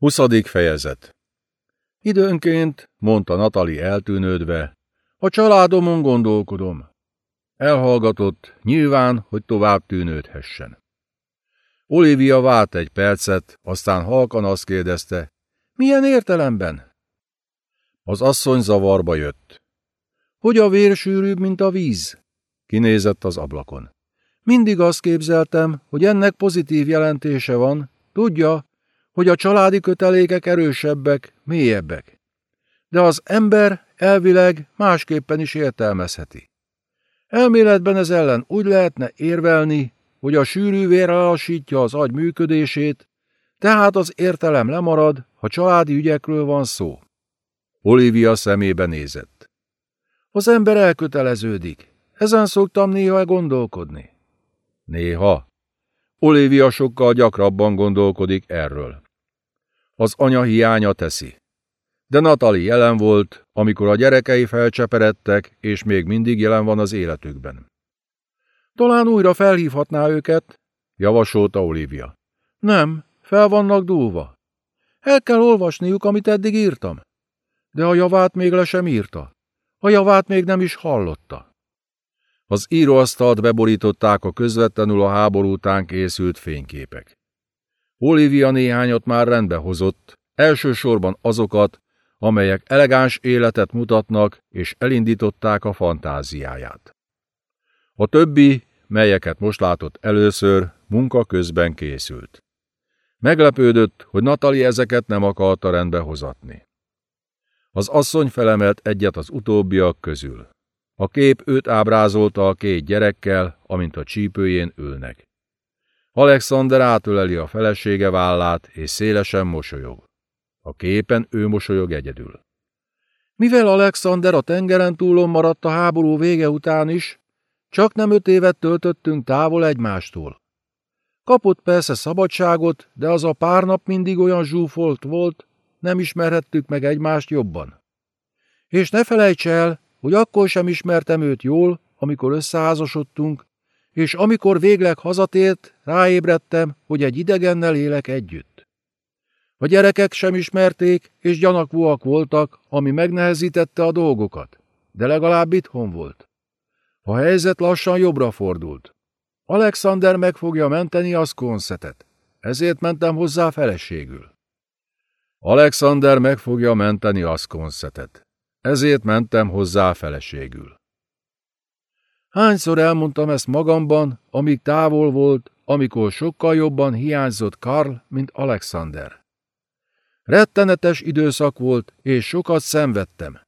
Huszadik fejezet Időnként, mondta Natali eltűnődve, a családomon gondolkodom. Elhallgatott, nyilván, hogy tovább tűnődhessen. Olivia vált egy percet, aztán halkan azt kérdezte, milyen értelemben? Az asszony zavarba jött. Hogy a vér sűrűbb, mint a víz? Kinézett az ablakon. Mindig azt képzeltem, hogy ennek pozitív jelentése van, tudja, hogy a családi kötelékek erősebbek, mélyebbek. De az ember elvileg másképpen is értelmezheti. Elméletben ez ellen úgy lehetne érvelni, hogy a sűrű vér lelassítja az agy működését, tehát az értelem lemarad, ha családi ügyekről van szó. Olivia szemébe nézett. Az ember elköteleződik. Ezen szoktam néha gondolkodni. Néha. Olivia sokkal gyakrabban gondolkodik erről. Az anya hiánya teszi. De Natali jelen volt, amikor a gyerekei felcseperedtek, és még mindig jelen van az életükben. Talán újra felhívhatná őket, javasolta Olivia. Nem, fel vannak dúlva. El kell olvasniuk, amit eddig írtam. De a javát még le sem írta. A javát még nem is hallotta. Az íróasztalt beborították a közvetlenül a háború után készült fényképek. Olivia néhányat már rendbe hozott, elsősorban azokat, amelyek elegáns életet mutatnak és elindították a fantáziáját. A többi, melyeket most látott először, munka közben készült. Meglepődött, hogy Natali ezeket nem akarta rendbe hozatni. Az asszony felemelt egyet az utóbbiak közül. A kép őt ábrázolta a két gyerekkel, amint a csípőjén ülnek. Alexander átöleli a felesége vállát, és szélesen mosolyog. A képen ő mosolyog egyedül. Mivel Alexander a tengeren túlon maradt a háború vége után is, csak nem öt évet töltöttünk távol egymástól. Kapott persze szabadságot, de az a pár nap mindig olyan zsúfolt volt, nem ismerhettük meg egymást jobban. És ne felejts el, hogy akkor sem ismertem őt jól, amikor összeházasodtunk, és amikor végleg hazatért, ráébredtem, hogy egy idegennel élek együtt. A gyerekek sem ismerték, és gyanakvóak voltak, ami megnehezítette a dolgokat, de legalább itthon volt. A helyzet lassan jobbra fordult. Alexander meg fogja menteni a szkonszetet, ezért mentem hozzá feleségül. Alexander meg fogja menteni a szkonszetet, ezért mentem hozzá feleségül. Hányszor elmondtam ezt magamban, amíg távol volt, amikor sokkal jobban hiányzott Karl, mint Alexander. Rettenetes időszak volt, és sokat szenvedtem.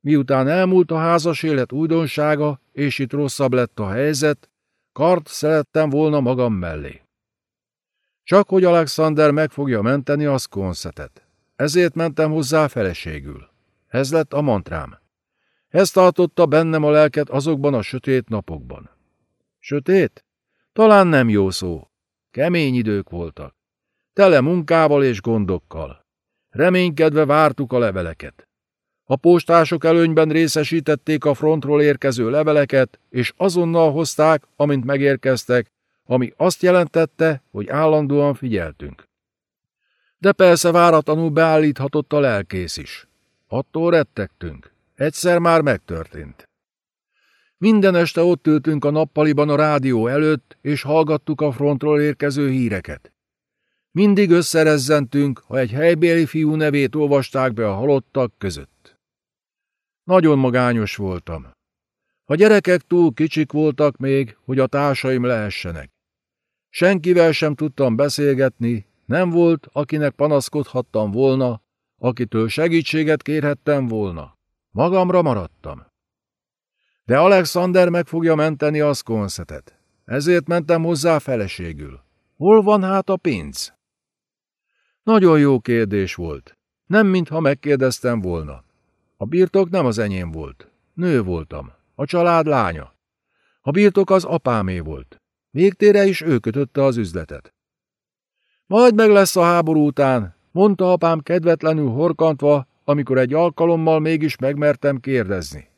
Miután elmúlt a házas élet újdonsága, és itt rosszabb lett a helyzet, Kart szerettem volna magam mellé. Csak hogy Alexander meg fogja menteni a szkonszetet. Ezért mentem hozzá feleségül. Ez lett a mantrám. Ez tartotta bennem a lelket azokban a sötét napokban. Sötét? Talán nem jó szó. Kemény idők voltak. Tele munkával és gondokkal. Reménykedve vártuk a leveleket. A postások előnyben részesítették a frontról érkező leveleket, és azonnal hozták, amint megérkeztek, ami azt jelentette, hogy állandóan figyeltünk. De persze váratlanul beállíthatott a lelkész is. Attól rettegtünk. Egyszer már megtörtént. Minden este ott ültünk a nappaliban a rádió előtt, és hallgattuk a frontról érkező híreket. Mindig összerezzentünk, ha egy helybéli fiú nevét olvasták be a halottak között. Nagyon magányos voltam. A gyerekek túl kicsik voltak még, hogy a társaim lehessenek. Senkivel sem tudtam beszélgetni, nem volt, akinek panaszkodhattam volna, akitől segítséget kérhettem volna. Magamra maradtam. De Alexander meg fogja menteni a szkonszetet. Ezért mentem hozzá feleségül. Hol van hát a pénz? Nagyon jó kérdés volt. Nem mintha megkérdeztem volna. A birtok nem az enyém volt. Nő voltam. A család lánya. A birtok az apámé volt. Végtére is ő kötötte az üzletet. Majd meg lesz a háború után, mondta apám kedvetlenül horkantva, amikor egy alkalommal mégis megmertem kérdezni.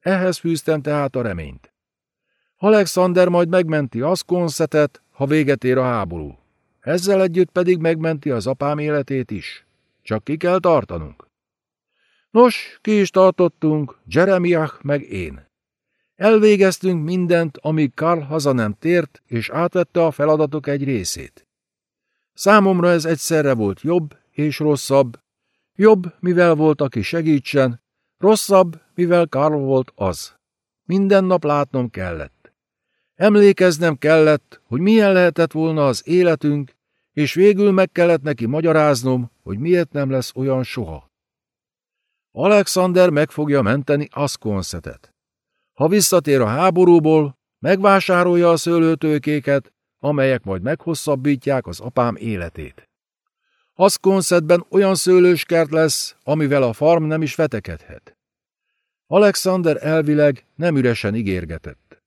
Ehhez fűztem tehát a reményt. Alexander majd megmenti Aszkonszetet, ha véget ér a háború. ezzel együtt pedig megmenti az apám életét is. Csak ki kell tartanunk. Nos, ki is tartottunk, Jeremiah meg én. Elvégeztünk mindent, amíg Karl haza nem tért, és átvette a feladatok egy részét. Számomra ez egyszerre volt jobb és rosszabb. Jobb, mivel volt, aki segítsen, rosszabb, mivel Karl volt az. Minden nap látnom kellett. Emlékeznem kellett, hogy milyen lehetett volna az életünk, és végül meg kellett neki magyaráznom, hogy miért nem lesz olyan soha. Alexander meg fogja menteni Asconsetet. Ha visszatér a háborúból, megvásárolja a szőlőtőkéket, amelyek majd meghosszabbítják az apám életét. Asconsetben olyan szőlőskert lesz, amivel a farm nem is vetekedhet. Alexander elvileg nem üresen ígérgetett.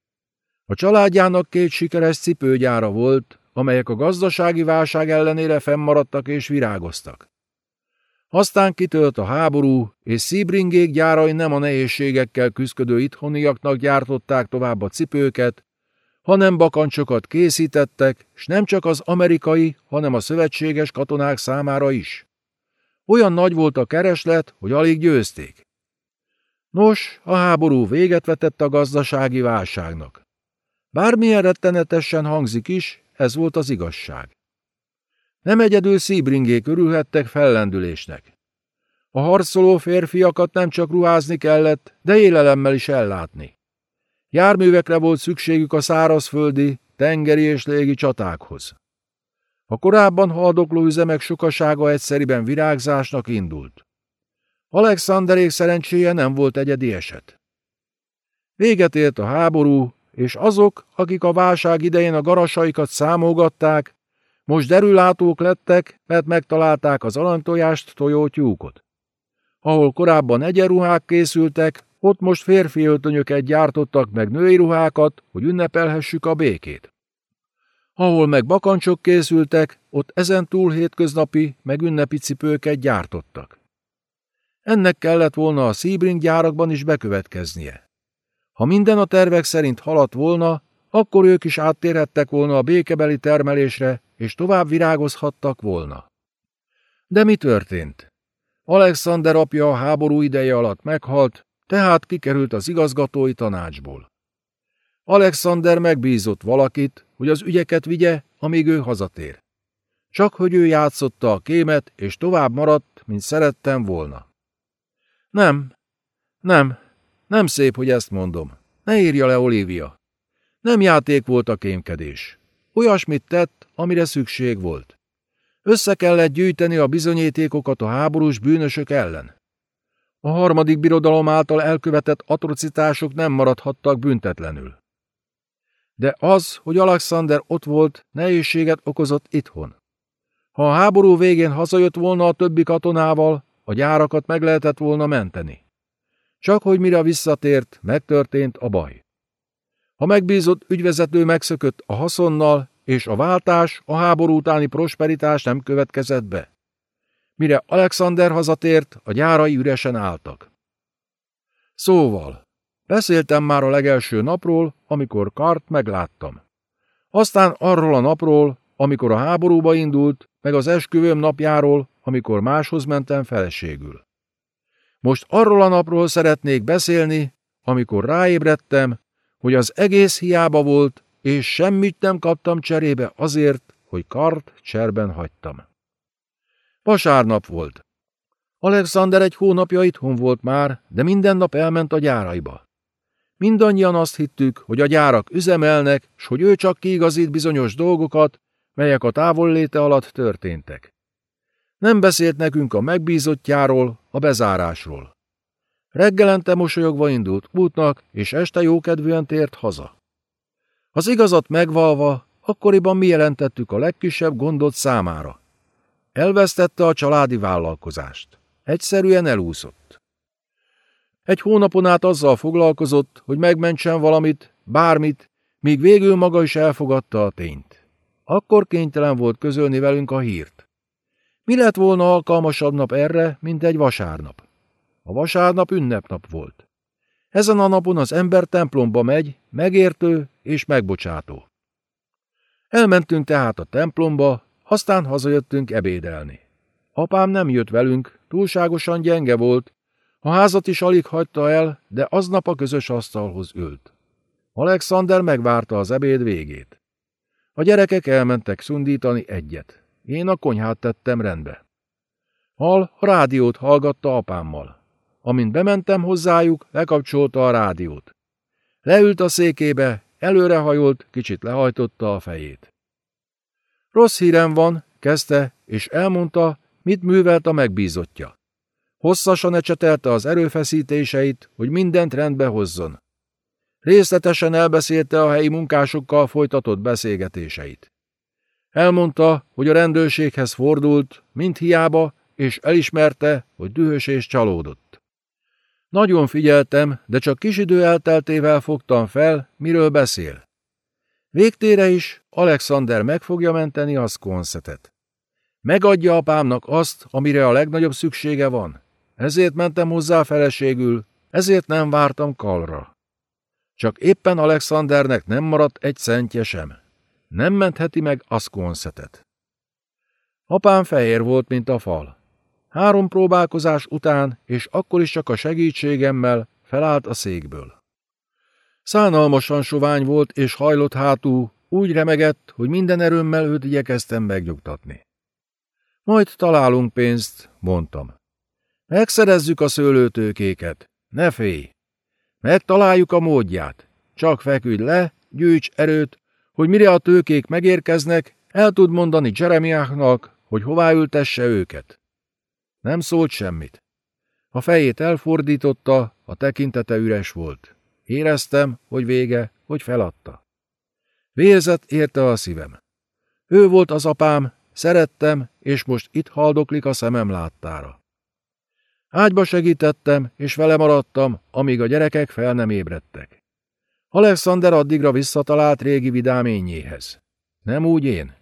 A családjának két sikeres cipőgyára volt, amelyek a gazdasági válság ellenére fennmaradtak és virágoztak. Aztán kitölt a háború, és Szíbringék gyárai nem a nehézségekkel küzdködő itthoniaknak gyártották tovább a cipőket, hanem bakancsokat készítettek, s nem csak az amerikai, hanem a szövetséges katonák számára is. Olyan nagy volt a kereslet, hogy alig győzték. Nos, a háború véget vetett a gazdasági válságnak. Bármilyen rettenetesen hangzik is, ez volt az igazság. Nem egyedül szíbringé körülhettek fellendülésnek. A harcoló férfiakat nem csak ruházni kellett, de élelemmel is ellátni. Járművekre volt szükségük a szárazföldi, tengeri és légi csatákhoz. A korábban haldokló üzemek sokasága egyszeriben virágzásnak indult. Alexanderék szerencséje nem volt egyedi eset. Véget ért a háború, és azok, akik a válság idején a garasaikat számolgatták, most derülátók lettek, mert megtalálták az aranytojást tojó tyúkot. Ahol korábban egyenruhák készültek, ott most férfi öltönyöket gyártottak meg női ruhákat, hogy ünnepelhessük a békét. Ahol meg bakancsok készültek, ott ezen túl hétköznapi, meg ünnepi cipőket gyártottak. Ennek kellett volna a Sebring gyárakban is bekövetkeznie. Ha minden a tervek szerint haladt volna, akkor ők is áttérhettek volna a békebeli termelésre, és tovább virágozhattak volna. De mi történt? Alexander apja a háború ideje alatt meghalt, tehát kikerült az igazgatói tanácsból. Alexander megbízott valakit, hogy az ügyeket vigye, amíg ő hazatér. Csak hogy ő játszotta a kémet, és tovább maradt, mint szerettem volna. Nem, nem, nem szép, hogy ezt mondom. Ne írja le, Olivia. Nem játék volt a kémkedés. Olyasmit tett, amire szükség volt. Össze kellett gyűjteni a bizonyítékokat a háborús bűnösök ellen. A harmadik birodalom által elkövetett atrocitások nem maradhattak büntetlenül. De az, hogy Alexander ott volt, nehézséget okozott itthon. Ha a háború végén hazajött volna a többi katonával, a gyárakat meg lehetett volna menteni. Csak hogy mire visszatért, megtörtént a baj. A megbízott ügyvezető megszökött a haszonnal, és a váltás, a háború utáni prosperitás nem következett be. Mire Alexander hazatért, a gyárai üresen álltak. Szóval, beszéltem már a legelső napról, amikor Kart megláttam. Aztán arról a napról, amikor a háborúba indult, meg az esküvőm napjáról, amikor máshoz mentem feleségül. Most arról a napról szeretnék beszélni, amikor ráébredtem, hogy az egész hiába volt, és semmit nem kaptam cserébe azért, hogy kart cserben hagytam. Vasárnap volt. Alexander egy hónapja itthon volt már, de minden nap elment a gyáraiba. Mindannyian azt hittük, hogy a gyárak üzemelnek, s hogy ő csak kiigazít bizonyos dolgokat, melyek a távolléte alatt történtek. Nem beszélt nekünk a megbízottjáról, a bezárásról. Reggelente mosolyogva indult útnak, és este jókedvűen tért haza. Az igazat megvalva, akkoriban mi jelentettük a legkisebb gondot számára. Elvesztette a családi vállalkozást. Egyszerűen elúszott. Egy hónapon át azzal foglalkozott, hogy megmentsen valamit, bármit, míg végül maga is elfogadta a tényt. Akkor kénytelen volt közölni velünk a hírt. Mi lett volna alkalmasabb nap erre, mint egy vasárnap? A vasárnap ünnepnap volt. Ezen a napon az ember templomba megy, megértő és megbocsátó. Elmentünk tehát a templomba, aztán hazajöttünk ebédelni. Apám nem jött velünk, túlságosan gyenge volt, a házat is alig hagyta el, de aznap a közös asztalhoz ült. Alexander megvárta az ebéd végét. A gyerekek elmentek szundítani egyet. Én a konyhát tettem rendbe. Hal a rádiót hallgatta apámmal. Amint bementem hozzájuk, lekapcsolta a rádiót. Leült a székébe, előrehajolt, kicsit lehajtotta a fejét. Rossz hírem van, kezdte, és elmondta, mit művelt a megbízottja. Hosszasan ecsetelte az erőfeszítéseit, hogy mindent rendbe hozzon. Részletesen elbeszélte a helyi munkásokkal folytatott beszélgetéseit. Elmondta, hogy a rendőrséghez fordult, mint hiába, és elismerte, hogy dühös és csalódott. Nagyon figyeltem, de csak kis idő elteltével fogtam fel, miről beszél. Végtére is Alexander meg fogja menteni a Skonsetet. Megadja apámnak azt, amire a legnagyobb szüksége van. Ezért mentem hozzá feleségül, ezért nem vártam kalra. Csak éppen Alexandernek nem maradt egy centje sem. Nem mentheti meg Asconsetet. Apám fehér volt, mint a fal. Három próbálkozás után, és akkor is csak a segítségemmel felállt a székből. Szánalmasan sovány volt és hajlott hátú, úgy remegett, hogy minden erőmmel őt igyekeztem megnyugtatni. Majd találunk pénzt, mondtam. Megszerezzük a szőlőtőkéket, ne félj! Megtaláljuk a módját. Csak feküdj le, gyűjts erőt, hogy mire a tőkék megérkeznek, el tud mondani Jeremiáknak, hogy hová ültesse őket. Nem szólt semmit. A fejét elfordította, a tekintete üres volt. Éreztem, hogy vége, hogy feladta. Vérzet érte a szívem. Ő volt az apám, szerettem, és most itt haldoklik a szemem láttára. Ágyba segítettem, és vele maradtam, amíg a gyerekek fel nem ébredtek. Alexander addigra visszatalált régi vidáményéhez. Nem úgy én.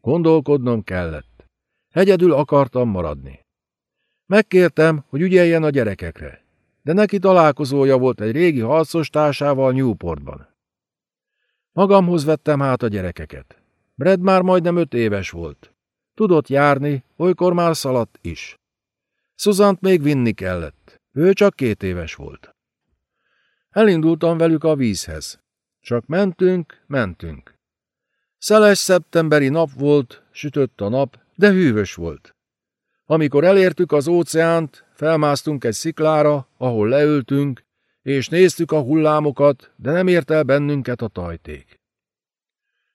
Gondolkodnom kellett. Egyedül akartam maradni. Megkértem, hogy ügyeljen a gyerekekre, de neki találkozója volt egy régi harcos társával Newportban. Magamhoz vettem hát a gyerekeket. Brad már majdnem öt éves volt. Tudott járni, olykor már szaladt is. Szuzant még vinni kellett. Ő csak két éves volt. Elindultam velük a vízhez. Csak mentünk, mentünk. Szeles szeptemberi nap volt, sütött a nap, de hűvös volt. Amikor elértük az óceánt, felmásztunk egy sziklára, ahol leültünk, és néztük a hullámokat, de nem ért el bennünket a tajték.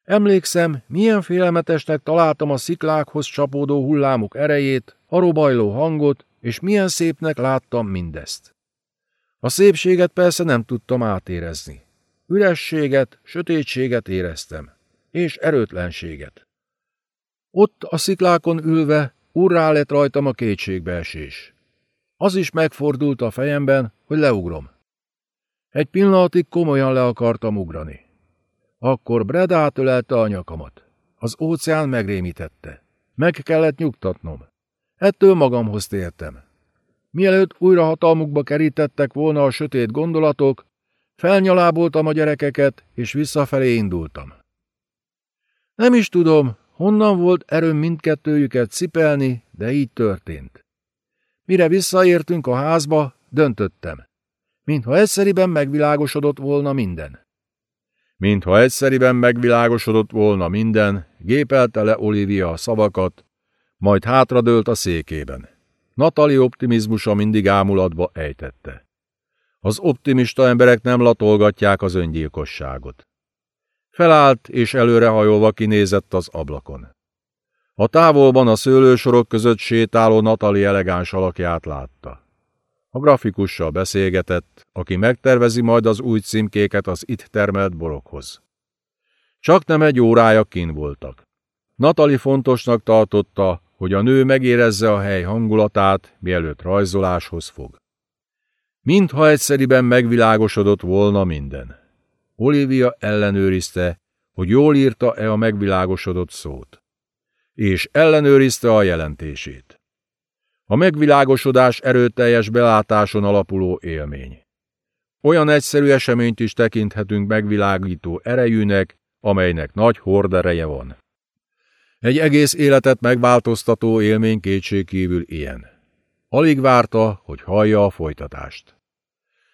Emlékszem, milyen félelmetesnek találtam a sziklákhoz csapódó hullámok erejét, a robajló hangot, és milyen szépnek láttam mindezt. A szépséget persze nem tudtam átérezni. Ürességet, sötétséget éreztem, és erőtlenséget. Ott a sziklákon ülve urrá lett rajtam a kétségbeesés. Az is megfordult a fejemben, hogy leugrom. Egy pillanatig komolyan le akartam ugrani. Akkor Brad átölelte a nyakamat. Az óceán megrémítette. Meg kellett nyugtatnom. Ettől magamhoz tértem. Mielőtt újra hatalmukba kerítettek volna a sötét gondolatok, felnyaláboltam a gyerekeket, és visszafelé indultam. Nem is tudom, honnan volt erőm mindkettőjüket cipelni, de így történt. Mire visszaértünk a házba, döntöttem. Mintha egyszeriben megvilágosodott volna minden. Mintha egyszeriben megvilágosodott volna minden, gépelte le Olivia a szavakat, majd hátradőlt a székében. Natali optimizmusa mindig ámulatba ejtette. Az optimista emberek nem latolgatják az öngyilkosságot. Felállt és előrehajolva kinézett az ablakon. A távolban a szőlősorok között sétáló Natali elegáns alakját látta. A grafikussal beszélgetett, aki megtervezi majd az új címkéket az itt termelt borokhoz. Csak nem egy órája kin voltak. Natali fontosnak tartotta, hogy a nő megérezze a hely hangulatát, mielőtt rajzoláshoz fog. Mintha egyszeriben megvilágosodott volna minden. Olivia ellenőrizte, hogy jól írta-e a megvilágosodott szót. És ellenőrizte a jelentését. A megvilágosodás erőteljes belátáson alapuló élmény. Olyan egyszerű eseményt is tekinthetünk megvilágító erejűnek, amelynek nagy hordereje van. Egy egész életet megváltoztató élmény kétségkívül ilyen. Alig várta, hogy hallja a folytatást.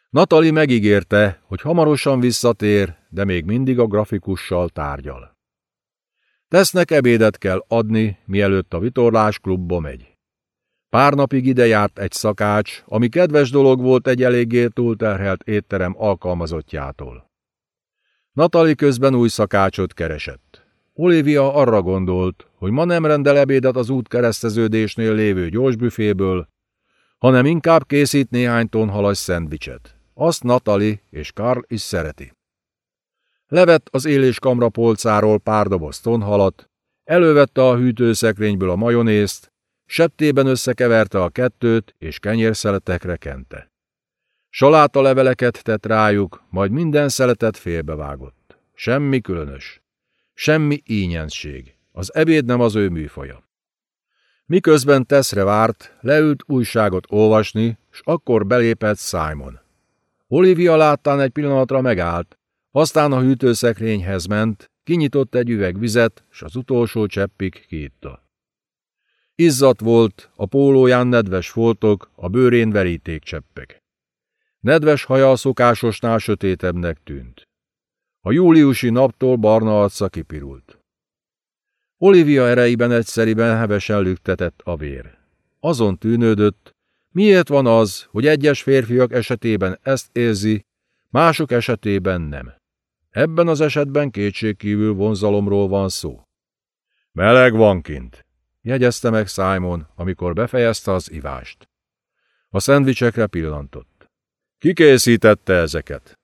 Natali megígérte, hogy hamarosan visszatér, de még mindig a grafikussal tárgyal. Tesznek ebédet kell adni, mielőtt a vitorlás klubba megy. Pár napig ide járt egy szakács, ami kedves dolog volt egy eléggé túlterhelt étterem alkalmazottjától. Natali közben új szakácsot keresett. Olivia arra gondolt, hogy ma nem rendel ebédet az útkereszteződésnél lévő gyorsbüféből, hanem inkább készít néhány tonhalas szendvicset. Azt Natali és Karl is szereti. Levett az élés kamra polcáról pár doboz tonhalat, elővette a hűtőszekrényből a majonézt, septében összekeverte a kettőt, és kenyérszeletekre kente. Saláta leveleket tett rájuk, majd minden szeletet félbevágott. Semmi különös. Semmi ínyenség. Az ebéd nem az ő műfaja. Miközben Teszre várt, leült újságot olvasni, s akkor belépett Simon. Olivia láttán egy pillanatra megállt, aztán a hűtőszekrényhez ment, kinyitott egy üveg vizet, s az utolsó cseppig kiitta. Izzat volt, a pólóján nedves foltok, a bőrén verítékcseppek. Nedves haja a szokásosnál sötétebbnek tűnt. A júliusi naptól barna arca kipirult. Olivia ereiben egyszeriben hevesen lüktetett a vér. Azon tűnődött, miért van az, hogy egyes férfiak esetében ezt érzi, mások esetében nem. Ebben az esetben kétségkívül vonzalomról van szó. Meleg van kint, jegyezte meg Simon, amikor befejezte az ivást. A szendvicsekre pillantott. Ki ezeket?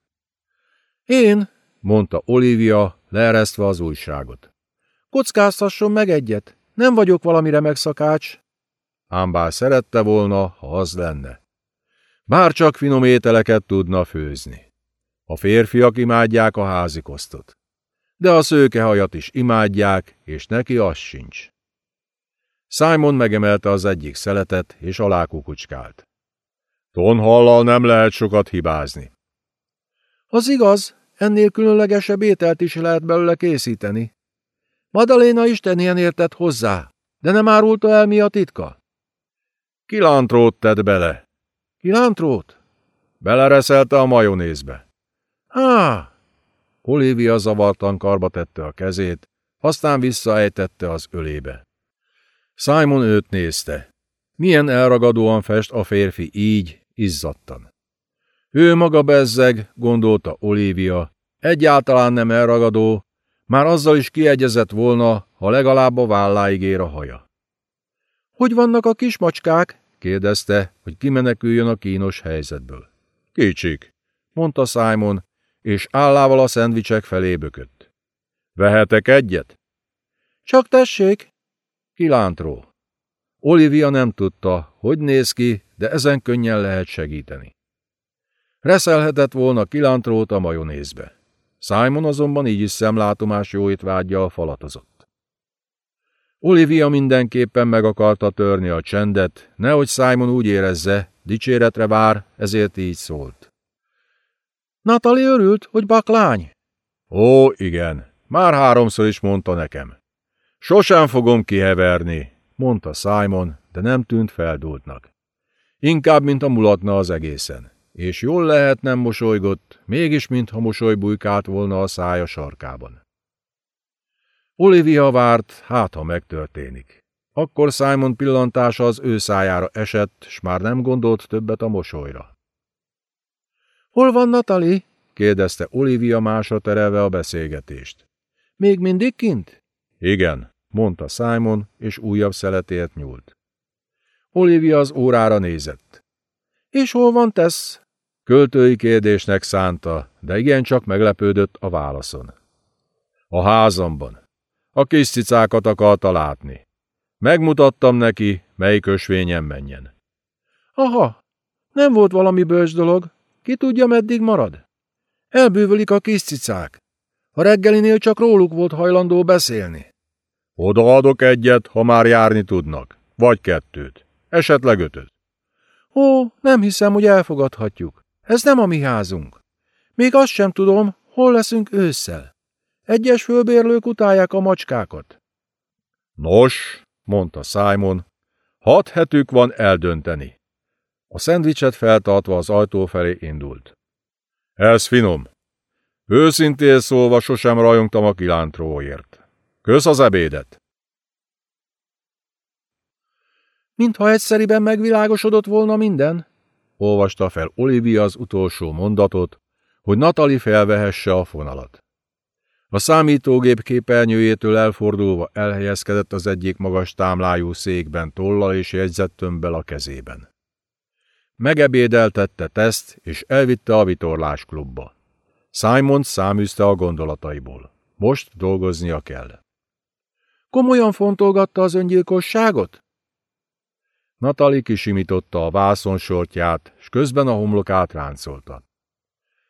Én, mondta Olivia, leeresztve az újságot. Kockáztasson meg egyet, nem vagyok valami remek szakács. Ám bár szerette volna, ha az lenne. Bár csak finom ételeket tudna főzni. A férfiak imádják a házikosztot. De a szőkehajat is imádják, és neki az sincs. Simon megemelte az egyik szeletet, és alá kukucskált. Tonhallal nem lehet sokat hibázni. Az igaz, ennél különlegesebb ételt is lehet belőle készíteni. Madaléna Isten ilyen értett hozzá, de nem árulta el mi a titka? Kilántrót tett bele. Kilántrót? Belereszelte a majonézbe. Há! Olivia zavartan karba tette a kezét, aztán visszaejtette az ölébe. Simon őt nézte. Milyen elragadóan fest a férfi így, izzadtan. Ő maga bezzeg, gondolta Olivia, egyáltalán nem elragadó, már azzal is kiegyezett volna, ha legalább a válláig ér a haja. Hogy vannak a kismacskák? kérdezte, hogy kimeneküljön a kínos helyzetből. Kicsik, mondta Simon, és állával a szendvicsek felé bökött. Vehetek egyet? Csak tessék! Kilántró. Olivia nem tudta, hogy néz ki, de ezen könnyen lehet segíteni. Reszelhetett volna kilántrót a majonézbe. Simon azonban így is szemlátomás jó étvágyjal falatozott. Olivia mindenképpen meg akarta törni a csendet, nehogy Simon úgy érezze, dicséretre vár, ezért így szólt. Natali örült, hogy baklány? Ó, igen, már háromszor is mondta nekem. Sosem fogom kiheverni, mondta Simon, de nem tűnt feldultnak. Inkább, mint a mulatna az egészen és jól lehet nem mosolygott, mégis mintha mosoly bujkált volna a szája sarkában. Olivia várt, hát ha megtörténik. Akkor Simon pillantása az ő szájára esett, s már nem gondolt többet a mosolyra. Hol van Natali? kérdezte Olivia másra terelve a beszélgetést. Még mindig kint? Igen, mondta Simon, és újabb szeletért nyúlt. Olivia az órára nézett. És hol van Tess? Költői kérdésnek szánta, de igencsak meglepődött a válaszon. A házamban. A kis cicákat akarta látni. Megmutattam neki, melyik ösvényen menjen. Aha, nem volt valami bős dolog. Ki tudja, meddig marad? Elbűvölik a kis cicák. A reggelinél csak róluk volt hajlandó beszélni. Odaadok egyet, ha már járni tudnak. Vagy kettőt. Esetleg ötöt. Ó, nem hiszem, hogy elfogadhatjuk. Ez nem a mi házunk. Még azt sem tudom, hol leszünk ősszel. Egyes fölbérlők utálják a macskákat. Nos, mondta Simon, hat hetük van eldönteni. A szendvicset feltartva az ajtó felé indult. Ez finom. Őszintén szólva sosem rajongtam a kilántróért. Kösz az ebédet! Mintha egyszeriben megvilágosodott volna minden, olvasta fel Olivia az utolsó mondatot, hogy Natali felvehesse a fonalat. A számítógép képernyőjétől elfordulva elhelyezkedett az egyik magas támlájú székben tollal és jegyzettömbbel a kezében. Megebédeltette teszt, és elvitte a vitorlás klubba. Simon száműzte a gondolataiból. Most dolgoznia kell. Komolyan fontolgatta az öngyilkosságot? Natali kisimította a vászonsortját, s közben a homlokát ráncolta.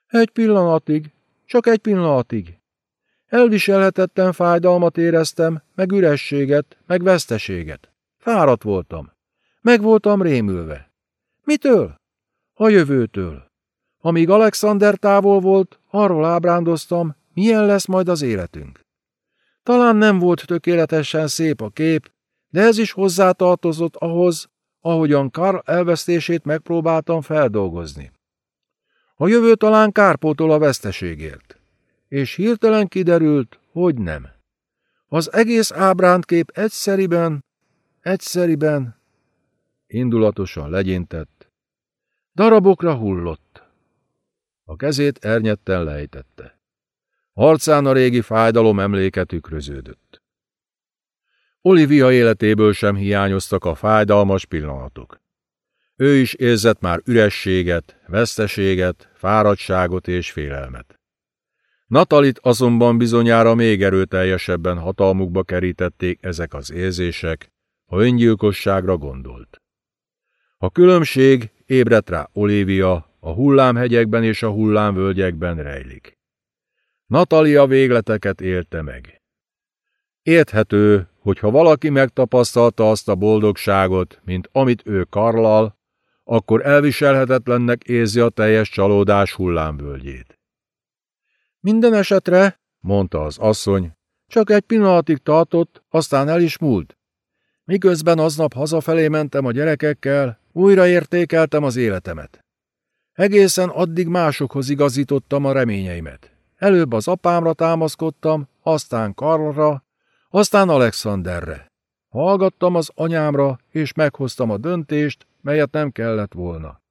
Egy pillanatig, csak egy pillanatig. Elviselhetetlen fájdalmat éreztem, meg ürességet, meg veszteséget. Fáradt voltam. Meg voltam rémülve. Mitől? A jövőtől. Amíg Alexander távol volt, arról ábrándoztam, milyen lesz majd az életünk. Talán nem volt tökéletesen szép a kép, de ez is hozzátartozott ahhoz, ahogyan Karl elvesztését megpróbáltam feldolgozni. A jövő talán kárpótol a veszteségért. És hirtelen kiderült, hogy nem. Az egész ábrándkép egyszeriben, egyszeriben, indulatosan legyintett, darabokra hullott. A kezét ernyetten lejtette. Arcán a régi fájdalom emléke tükröződött. Olivia életéből sem hiányoztak a fájdalmas pillanatok. Ő is érzett már ürességet, veszteséget, fáradtságot és félelmet. Natalit azonban bizonyára még erőteljesebben hatalmukba kerítették ezek az érzések, ha öngyilkosságra gondolt. A különbség ébredt rá Olivia, a hullámhegyekben és a hullámvölgyekben rejlik. Natalia végleteket élte meg. Érthető, hogyha valaki megtapasztalta azt a boldogságot, mint amit ő Karlal, akkor elviselhetetlennek érzi a teljes csalódás hullámvölgyét. Minden esetre, mondta az asszony, csak egy pillanatig tartott, aztán el is múlt. Miközben aznap hazafelé mentem a gyerekekkel, újra értékeltem az életemet. Egészen addig másokhoz igazítottam a reményeimet. Előbb az apámra támaszkodtam, aztán Karlra, aztán Alexanderre. Hallgattam az anyámra, és meghoztam a döntést, melyet nem kellett volna.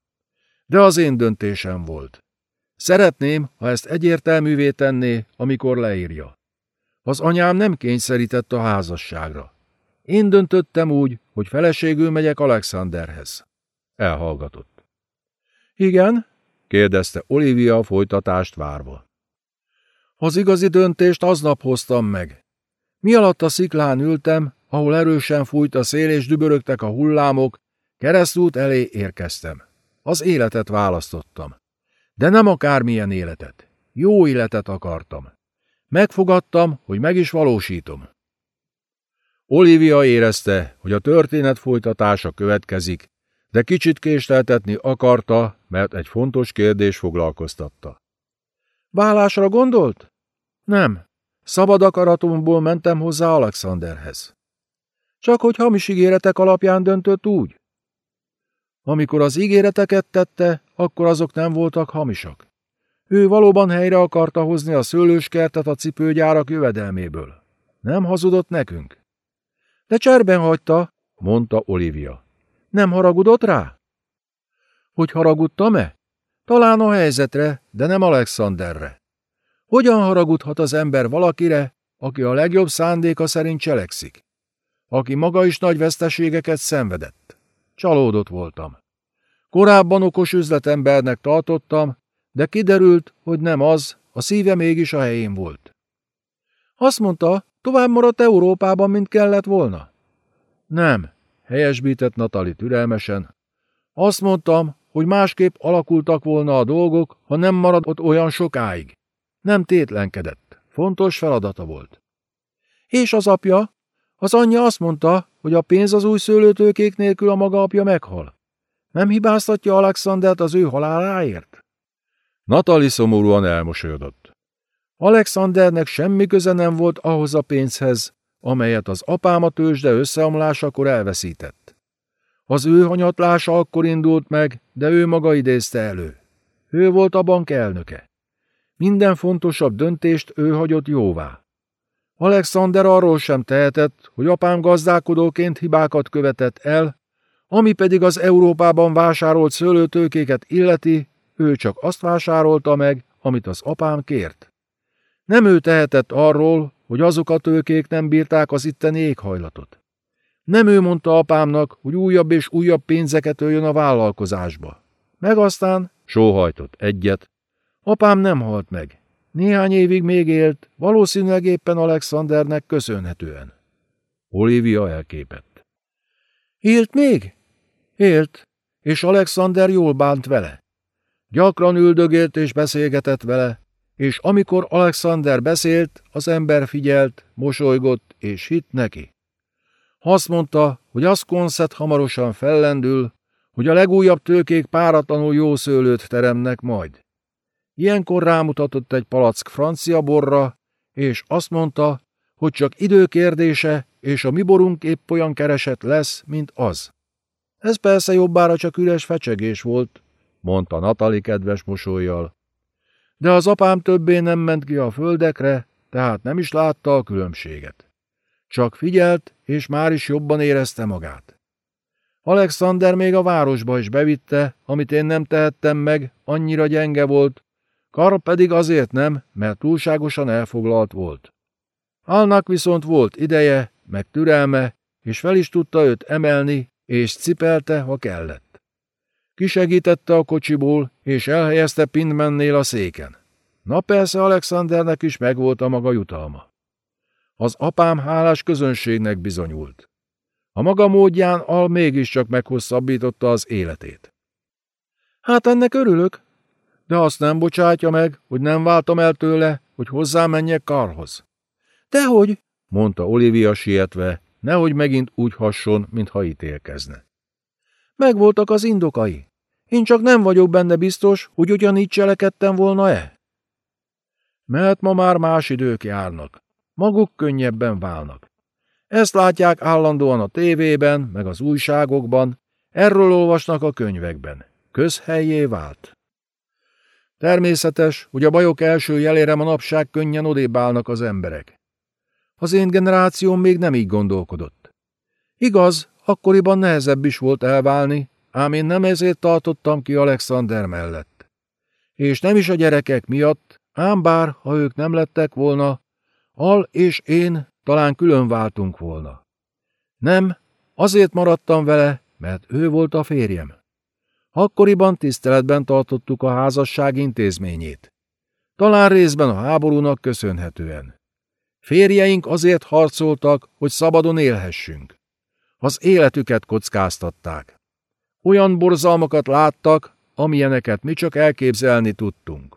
De az én döntésem volt. Szeretném, ha ezt egyértelművé tenné, amikor leírja. Az anyám nem kényszerített a házasságra. Én döntöttem úgy, hogy feleségül megyek Alexanderhez. Elhallgatott. Igen? kérdezte Olivia a folytatást várva. Az igazi döntést aznap hoztam meg. Mi alatt a sziklán ültem, ahol erősen fújt a szél és dübörögtek a hullámok, keresztút elé érkeztem. Az életet választottam. De nem akármilyen életet. Jó életet akartam. Megfogadtam, hogy meg is valósítom. Olivia érezte, hogy a történet folytatása következik, de kicsit késleltetni akarta, mert egy fontos kérdés foglalkoztatta. Válásra gondolt? Nem. Szabad akaratomból mentem hozzá Alexanderhez. Csak hogy hamis ígéretek alapján döntött úgy? Amikor az ígéreteket tette, akkor azok nem voltak hamisak. Ő valóban helyre akarta hozni a szőlőskertet a cipőgyárak jövedelméből. Nem hazudott nekünk. De cserben hagyta, mondta Olivia. Nem haragudott rá? Hogy haragudtam-e? Talán a helyzetre, de nem Alexanderre. Hogyan haragudhat az ember valakire, aki a legjobb szándéka szerint cselekszik? Aki maga is nagy veszteségeket szenvedett. Csalódott voltam. Korábban okos üzletembernek tartottam, de kiderült, hogy nem az, a szíve mégis a helyén volt. Azt mondta, tovább maradt Európában, mint kellett volna. Nem, helyesbített Natali türelmesen. Azt mondtam, hogy másképp alakultak volna a dolgok, ha nem marad ott olyan sokáig. Nem tétlenkedett. Fontos feladata volt. És az apja? Az anyja azt mondta, hogy a pénz az új szőlőtőkék nélkül a maga apja meghal. Nem hibáztatja Alexandert az ő haláláért? Natali szomorúan elmosolyodott. Alexandernek semmi köze nem volt ahhoz a pénzhez, amelyet az apám a tőzsde összeomlásakor elveszített. Az ő hanyatlása akkor indult meg, de ő maga idézte elő. Ő volt a bank elnöke. Minden fontosabb döntést ő hagyott jóvá. Alexander arról sem tehetett, hogy apám gazdálkodóként hibákat követett el, ami pedig az Európában vásárolt szőlőtőkéket illeti, ő csak azt vásárolta meg, amit az apám kért. Nem ő tehetett arról, hogy azok a tőkék nem bírták az itteni éghajlatot. Nem ő mondta apámnak, hogy újabb és újabb pénzeket öljön a vállalkozásba. Meg aztán sóhajtott egyet. Apám nem halt meg. Néhány évig még élt, valószínűleg éppen Alexandernek köszönhetően. Olivia elképett. Élt még? Élt, és Alexander jól bánt vele. Gyakran üldögélt és beszélgetett vele, és amikor Alexander beszélt, az ember figyelt, mosolygott és hitt neki. Azt mondta, hogy az konszet hamarosan fellendül, hogy a legújabb tőkék páratlanul jó szőlőt teremnek majd. Ilyenkor rámutatott egy palack francia borra, és azt mondta, hogy csak időkérdése, és a mi borunk épp olyan keresett lesz, mint az. Ez persze jobbára csak üres fecsegés volt, mondta Natali kedves mosolyjal. De az apám többé nem ment ki a földekre, tehát nem is látta a különbséget. Csak figyelt, és már is jobban érezte magát. Alexander még a városba is bevitte, amit én nem tehettem meg, annyira gyenge volt, Karl pedig azért nem, mert túlságosan elfoglalt volt. Alnak viszont volt ideje, meg türelme, és fel is tudta őt emelni, és cipelte, ha kellett. Kisegítette a kocsiból, és elhelyezte Pindmennél a széken. Na persze Alexandernek is megvolt a maga jutalma. Az apám hálás közönségnek bizonyult. A maga módján Al mégiscsak meghosszabbította az életét. Hát ennek örülök, de azt nem bocsátja meg, hogy nem váltam el tőle, hogy hozzámenjek Karhoz. Dehogy, mondta Olivia sietve, nehogy megint úgy hasson, mintha ítélkezne. Megvoltak az indokai. Én csak nem vagyok benne biztos, hogy ugyanígy cselekedtem volna-e. Mert ma már más idők járnak. Maguk könnyebben válnak. Ezt látják állandóan a tévében, meg az újságokban, erről olvasnak a könyvekben. Közhelyé vált. Természetes, hogy a bajok első jelére manapság könnyen odébb állnak az emberek. Az én generációm még nem így gondolkodott. Igaz, akkoriban nehezebb is volt elválni, ám én nem ezért tartottam ki Alexander mellett. És nem is a gyerekek miatt, ám bár, ha ők nem lettek volna, Al és én talán külön váltunk volna. Nem, azért maradtam vele, mert ő volt a férjem. Akkoriban tiszteletben tartottuk a házasság intézményét. Talán részben a háborúnak köszönhetően. Férjeink azért harcoltak, hogy szabadon élhessünk. Az életüket kockáztatták. Olyan borzalmakat láttak, amilyeneket mi csak elképzelni tudtunk.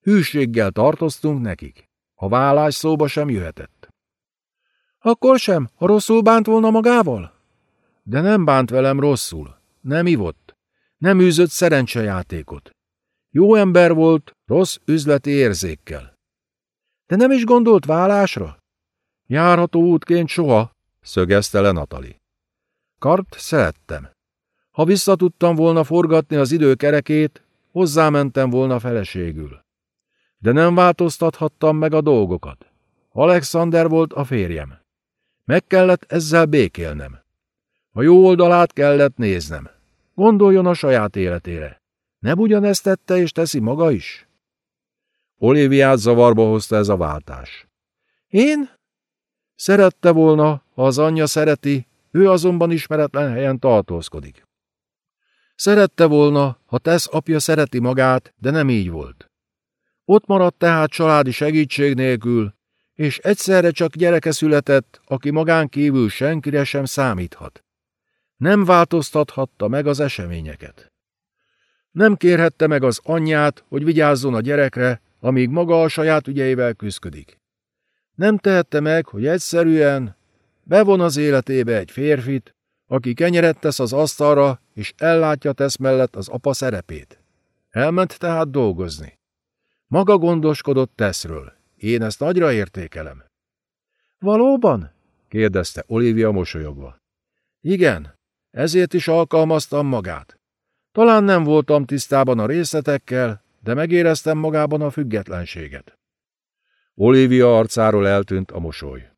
Hűséggel tartoztunk nekik. A vállás szóba sem jöhetett. Akkor sem, ha rosszul bánt volna magával? De nem bánt velem rosszul. Nem ivott. Nem űzött szerencsejátékot. Jó ember volt, rossz üzleti érzékkel. De nem is gondolt vállásra? Járható útként soha, szögezte le Natali. Kart szerettem. Ha visszatudtam volna forgatni az idő kerekét, hozzámentem volna feleségül. De nem változtathattam meg a dolgokat. Alexander volt a férjem. Meg kellett ezzel békélnem. A jó oldalát kellett néznem. Gondoljon a saját életére. Nem ugyanezt tette és teszi maga is? Oliviát zavarba hozta ez a váltás. Én? Szerette volna, ha az anyja szereti, ő azonban ismeretlen helyen tartózkodik. Szerette volna, ha tesz apja szereti magát, de nem így volt. Ott maradt tehát családi segítség nélkül, és egyszerre csak gyereke született, aki magán kívül senkire sem számíthat. Nem változtathatta meg az eseményeket. Nem kérhette meg az anyját, hogy vigyázzon a gyerekre, amíg maga a saját ügyeivel küzdik. Nem tehette meg, hogy egyszerűen bevon az életébe egy férfit, aki kenyeret tesz az asztalra, és ellátja tesz mellett az apa szerepét. Elment tehát dolgozni. Maga gondoskodott teszről. Én ezt nagyra értékelem. Valóban? kérdezte Olivia mosolyogva. Igen, ezért is alkalmaztam magát. Talán nem voltam tisztában a részletekkel, de megéreztem magában a függetlenséget. Olivia arcáról eltűnt a mosoly.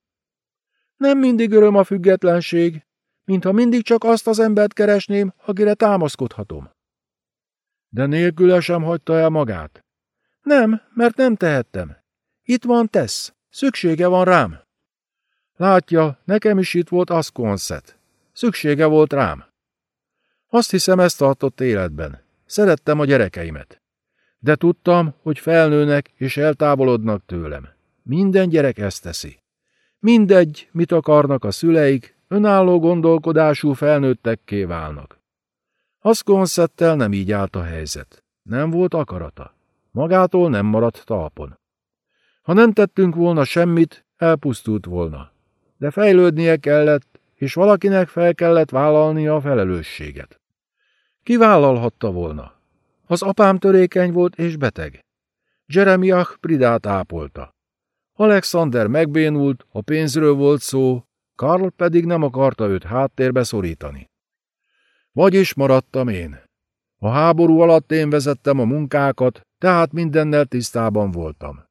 Nem mindig öröm a függetlenség, mintha mindig csak azt az embert keresném, akire támaszkodhatom. De nélküle sem hagyta el magát. Nem, mert nem tehettem. Itt van tesz, szüksége van rám. Látja, nekem is itt volt Asconset. Szüksége volt rám. Azt hiszem, ezt tartott életben. Szerettem a gyerekeimet. De tudtam, hogy felnőnek és eltávolodnak tőlem. Minden gyerek ezt teszi. Mindegy, mit akarnak a szüleik, önálló gondolkodású felnőttekké válnak. Asconszettel nem így állt a helyzet. Nem volt akarata. Magától nem maradt talpon. Ha nem tettünk volna semmit, elpusztult volna. De fejlődnie kellett, és valakinek fel kellett vállalnia a felelősséget. Ki vállalhatta volna? Az apám törékeny volt és beteg. Jeremiah Pridát ápolta. Alexander megbénult, a pénzről volt szó, Karl pedig nem akarta őt háttérbe szorítani. Vagyis maradtam én. A háború alatt én vezettem a munkákat, tehát mindennel tisztában voltam.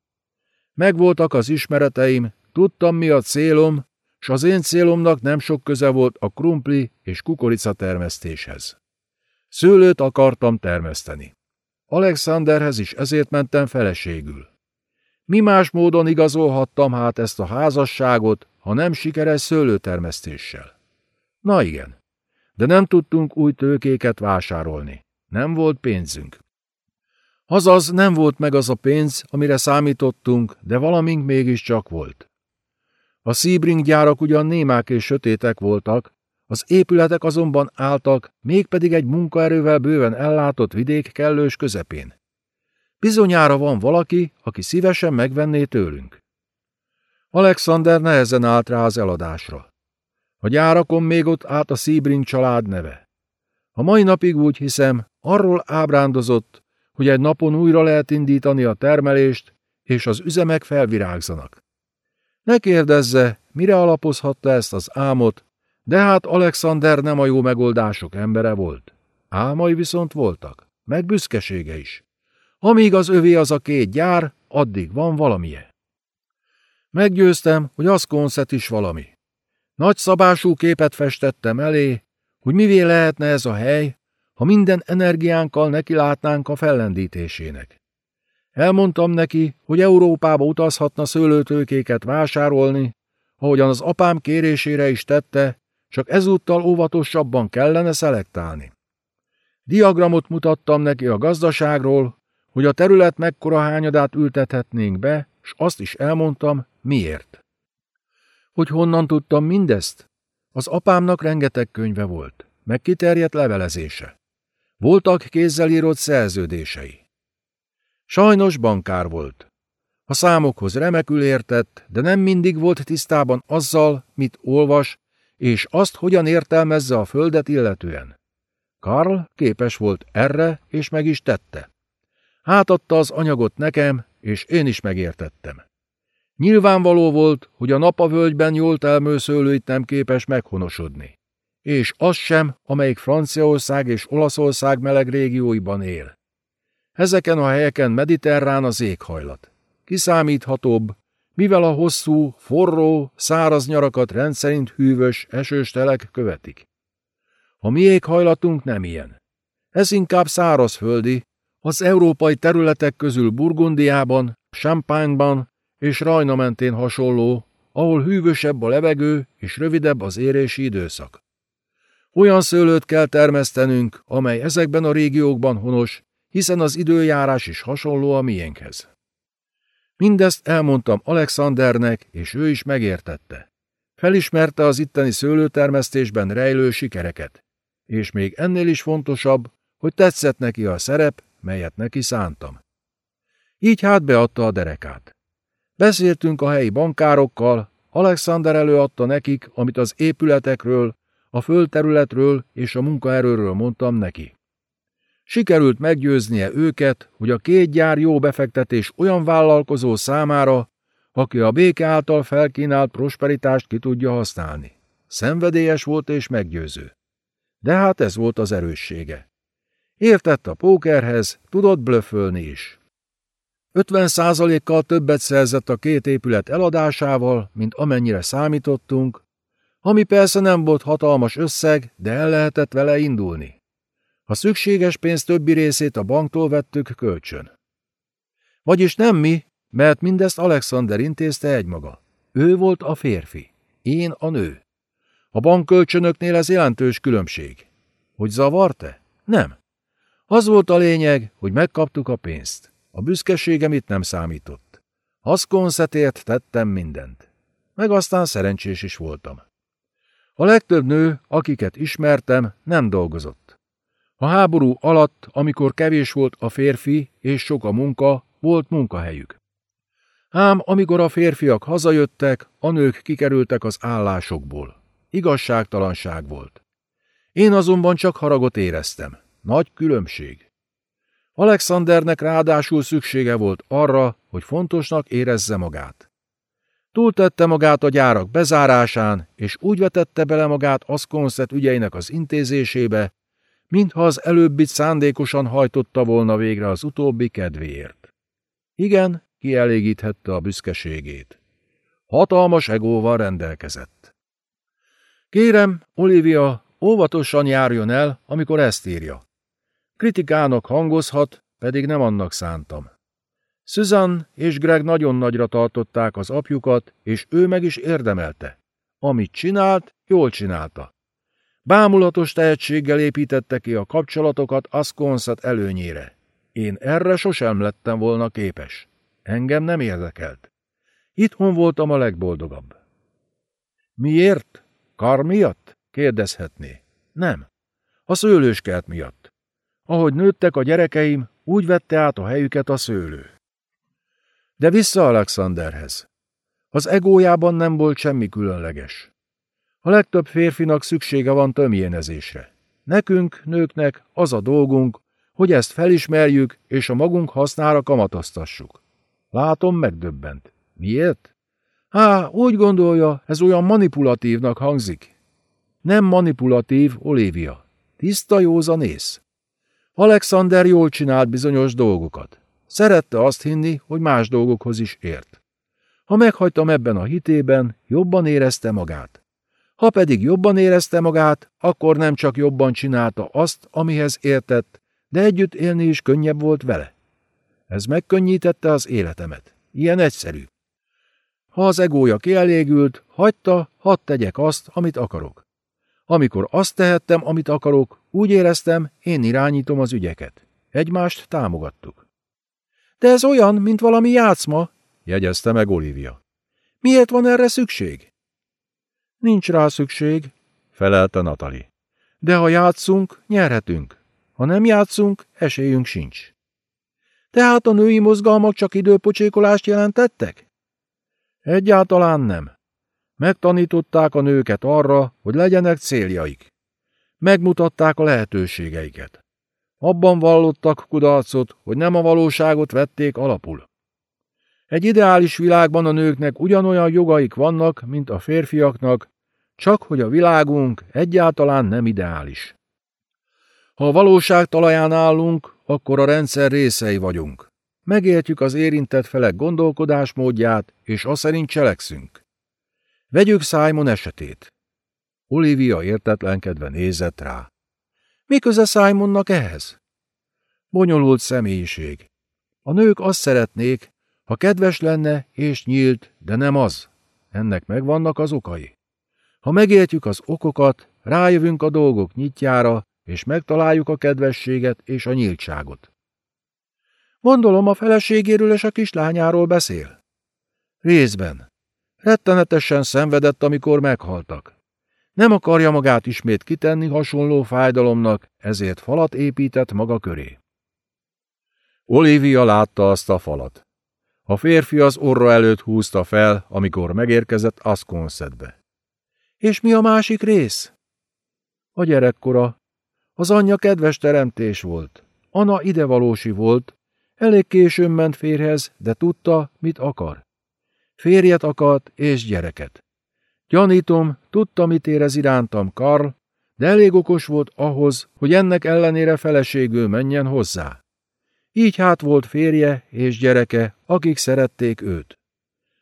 Megvoltak az ismereteim, tudtam mi a célom, s az én célomnak nem sok köze volt a krumpli és kukorica termesztéshez. Szőlőt akartam termeszteni. Alexanderhez is ezért mentem feleségül. Mi más módon igazolhattam hát ezt a házasságot, ha nem sikeres szőlőtermesztéssel? Na igen, de nem tudtunk új tőkéket vásárolni. Nem volt pénzünk. Azaz nem volt meg az a pénz, amire számítottunk, de valamink mégiscsak volt. A Sebring gyárak ugyan némák és sötétek voltak, az épületek azonban álltak, mégpedig egy munkaerővel bőven ellátott vidék kellős közepén. Bizonyára van valaki, aki szívesen megvenné tőlünk. Alexander nehezen állt rá az eladásra. A gyárakon még ott állt a Sebring család neve. A mai napig úgy hiszem, arról ábrándozott, hogy egy napon újra lehet indítani a termelést, és az üzemek felvirágzanak. Ne kérdezze, mire alapozhatta ezt az álmot, de hát Alexander nem a jó megoldások embere volt. Álmai viszont voltak, meg büszkesége is. Amíg az övé az a két gyár, addig van valamije. Meggyőztem, hogy az konszet is valami. Nagy szabású képet festettem elé, hogy mivé lehetne ez a hely, ha minden energiánkkal nekilátnánk a fellendítésének. Elmondtam neki, hogy Európába utazhatna szőlőtőkéket vásárolni, ahogyan az apám kérésére is tette, csak ezúttal óvatosabban kellene szelektálni. Diagramot mutattam neki a gazdaságról, hogy a terület mekkora hányadát ültethetnénk be, s azt is elmondtam, miért. Hogy honnan tudtam mindezt? Az apámnak rengeteg könyve volt, meg kiterjedt levelezése. Voltak kézzel írott szerződései. Sajnos bankár volt. A számokhoz remekül értett, de nem mindig volt tisztában azzal, mit olvas, és azt hogyan értelmezze a földet illetően. Karl képes volt erre, és meg is tette. Hátadta az anyagot nekem, és én is megértettem. Nyilvánvaló volt, hogy a napavölgyben jól telmő szőlőit nem képes meghonosodni és az sem, amelyik Franciaország és Olaszország meleg régióiban él. Ezeken a helyeken mediterrán az éghajlat. Kiszámíthatóbb, mivel a hosszú, forró, száraz nyarakat rendszerint hűvös, esős telek követik. A mi éghajlatunk nem ilyen. Ez inkább szárazföldi, az európai területek közül Burgundiában, Champagneban és Rajna mentén hasonló, ahol hűvösebb a levegő és rövidebb az érési időszak. Olyan szőlőt kell termesztenünk, amely ezekben a régiókban honos, hiszen az időjárás is hasonló a miénkhez. Mindezt elmondtam Alexandernek, és ő is megértette. Felismerte az itteni szőlőtermesztésben rejlő sikereket, és még ennél is fontosabb, hogy tetszett neki a szerep, melyet neki szántam. Így hát beadta a derekát. Beszéltünk a helyi bankárokkal, Alexander előadta nekik, amit az épületekről, a földterületről és a munkaerőről mondtam neki. Sikerült meggyőznie őket, hogy a két gyár jó befektetés olyan vállalkozó számára, aki a béke által felkínált prosperitást ki tudja használni. Szenvedélyes volt és meggyőző. De hát ez volt az erőssége. Értett a pókerhez, tudott blöfölni is. 50 százalékkal többet szerzett a két épület eladásával, mint amennyire számítottunk, ami persze nem volt hatalmas összeg, de el lehetett vele indulni. A szükséges pénz többi részét a banktól vettük kölcsön. Vagyis nem mi, mert mindezt Alexander intézte egymaga. Ő volt a férfi, én a nő. A bankkölcsönöknél ez jelentős különbség. Hogy zavart-e? Nem. Az volt a lényeg, hogy megkaptuk a pénzt. A büszkeségem itt nem számított. Haszkonszetért tettem mindent. Meg aztán szerencsés is voltam. A legtöbb nő, akiket ismertem, nem dolgozott. A háború alatt, amikor kevés volt a férfi és sok a munka, volt munkahelyük. Ám amikor a férfiak hazajöttek, a nők kikerültek az állásokból. Igazságtalanság volt. Én azonban csak haragot éreztem. Nagy különbség. Alexandernek ráadásul szüksége volt arra, hogy fontosnak érezze magát. Túltette magát a gyárak bezárásán, és úgy vetette bele magát Asconset ügyeinek az intézésébe, mintha az előbbit szándékosan hajtotta volna végre az utóbbi kedvéért. Igen, kielégíthette a büszkeségét. Hatalmas egóval rendelkezett. Kérem, Olivia, óvatosan járjon el, amikor ezt írja. Kritikának hangozhat, pedig nem annak szántam. Susan és Greg nagyon nagyra tartották az apjukat, és ő meg is érdemelte. Amit csinált, jól csinálta. Bámulatos tehetséggel építette ki a kapcsolatokat Asconset előnyére. Én erre sosem lettem volna képes. Engem nem érdekelt. Itthon voltam a legboldogabb. Miért? Kar miatt? kérdezhetné. Nem. A szőlőskert miatt. Ahogy nőttek a gyerekeim, úgy vette át a helyüket a szőlő. De vissza Alexanderhez. Az egójában nem volt semmi különleges. A legtöbb férfinak szüksége van tömjénezésre. Nekünk, nőknek az a dolgunk, hogy ezt felismerjük és a magunk hasznára kamatoztassuk. Látom, megdöbbent. Miért? Há, úgy gondolja, ez olyan manipulatívnak hangzik. Nem manipulatív, Olivia. Tiszta józanész. Alexander jól csinált bizonyos dolgokat. Szerette azt hinni, hogy más dolgokhoz is ért. Ha meghagytam ebben a hitében, jobban érezte magát. Ha pedig jobban érezte magát, akkor nem csak jobban csinálta azt, amihez értett, de együtt élni is könnyebb volt vele. Ez megkönnyítette az életemet. Ilyen egyszerű. Ha az egója kielégült, hagyta, hadd tegyek azt, amit akarok. Amikor azt tehettem, amit akarok, úgy éreztem, én irányítom az ügyeket. Egymást támogattuk. De ez olyan, mint valami játszma, jegyezte meg Olivia. Miért van erre szükség? Nincs rá szükség, felelte Natali. De ha játszunk, nyerhetünk. Ha nem játszunk, esélyünk sincs. Tehát a női mozgalmak csak időpocsékolást jelentettek? Egyáltalán nem. Megtanították a nőket arra, hogy legyenek céljaik. Megmutatták a lehetőségeiket. Abban vallottak kudarcot, hogy nem a valóságot vették alapul. Egy ideális világban a nőknek ugyanolyan jogaik vannak, mint a férfiaknak, csak hogy a világunk egyáltalán nem ideális. Ha a valóság talaján állunk, akkor a rendszer részei vagyunk. Megértjük az érintett felek gondolkodásmódját, és azt szerint cselekszünk. Vegyük Simon esetét. Olivia értetlenkedve nézett rá. Mi köze Simonnak ehhez? Bonyolult személyiség. A nők azt szeretnék, ha kedves lenne és nyílt, de nem az. Ennek megvannak az okai. Ha megértjük az okokat, rájövünk a dolgok nyitjára, és megtaláljuk a kedvességet és a nyíltságot. Gondolom a feleségéről és a kislányáról beszél. Részben. Rettenetesen szenvedett, amikor meghaltak. Nem akarja magát ismét kitenni hasonló fájdalomnak, ezért falat épített maga köré. Olivia látta azt a falat. A férfi az orra előtt húzta fel, amikor megérkezett Asconsetbe. És mi a másik rész? A gyerekkora, az anyja kedves teremtés volt. Ana idevalósi volt, elég későn ment férhez, de tudta, mit akar. Férjet akart és gyereket. Gyanítom, tudta, mit érez irántam Karl, de elég okos volt ahhoz, hogy ennek ellenére feleségül menjen hozzá. Így hát volt férje és gyereke, akik szerették őt.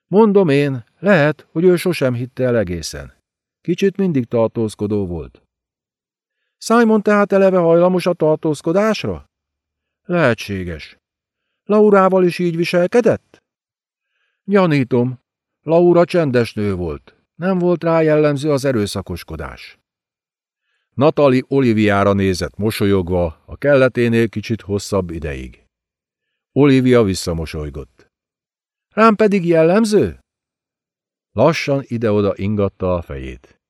Mondom én, lehet, hogy ő sosem hitte el egészen. Kicsit mindig tartózkodó volt. Simon tehát eleve hajlamos a tartózkodásra? Lehetséges. Laurával is így viselkedett? Gyanítom. Laura csendes nő volt. Nem volt rá jellemző az erőszakoskodás. Natali Oliviára nézett mosolyogva, a kelleténél kicsit hosszabb ideig. Olivia visszamosolygott. Rám pedig jellemző? Lassan ide-oda ingatta a fejét.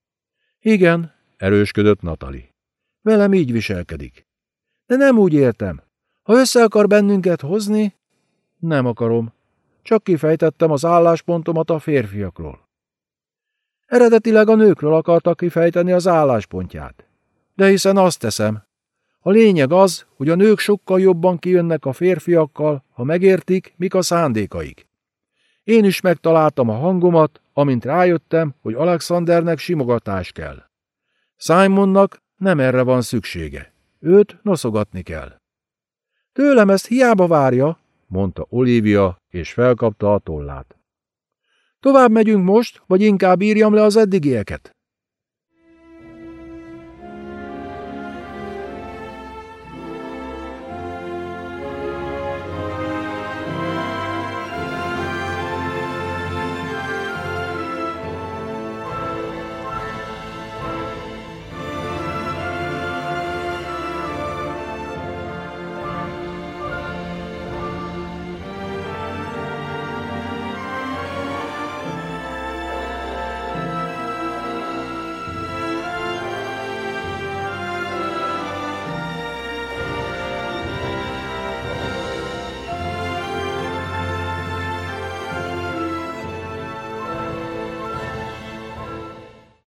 Igen, erősködött Natali. Velem így viselkedik. De nem úgy értem. Ha össze akar bennünket hozni, nem akarom. Csak kifejtettem az álláspontomat a férfiakról. Eredetileg a nőkről akartak kifejteni az álláspontját. De hiszen azt teszem. A lényeg az, hogy a nők sokkal jobban kijönnek a férfiakkal, ha megértik, mik a szándékaik. Én is megtaláltam a hangomat, amint rájöttem, hogy Alexandernek simogatás kell. Simonnak nem erre van szüksége. Őt noszogatni kell. Tőlem ezt hiába várja, mondta Olivia, és felkapta a tollát. Tovább megyünk most, vagy inkább írjam le az eddigieket?